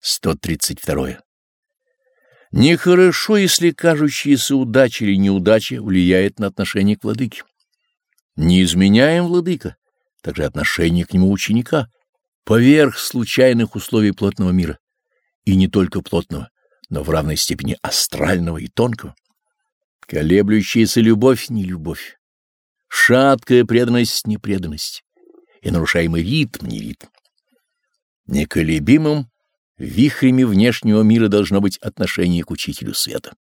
132. Нехорошо, если кажущаяся удача или неудача влияет на отношение к владыке. Не изменяем владыка, также отношение к нему ученика, поверх случайных условий плотного мира, и не только плотного, но в равной степени астрального и тонкого. Колеблющаяся любовь — не любовь, шаткая преданность — не преданность, и нарушаемый ритм — не ритм. Неколебимым вихрями внешнего мира должно быть отношение к учителю света.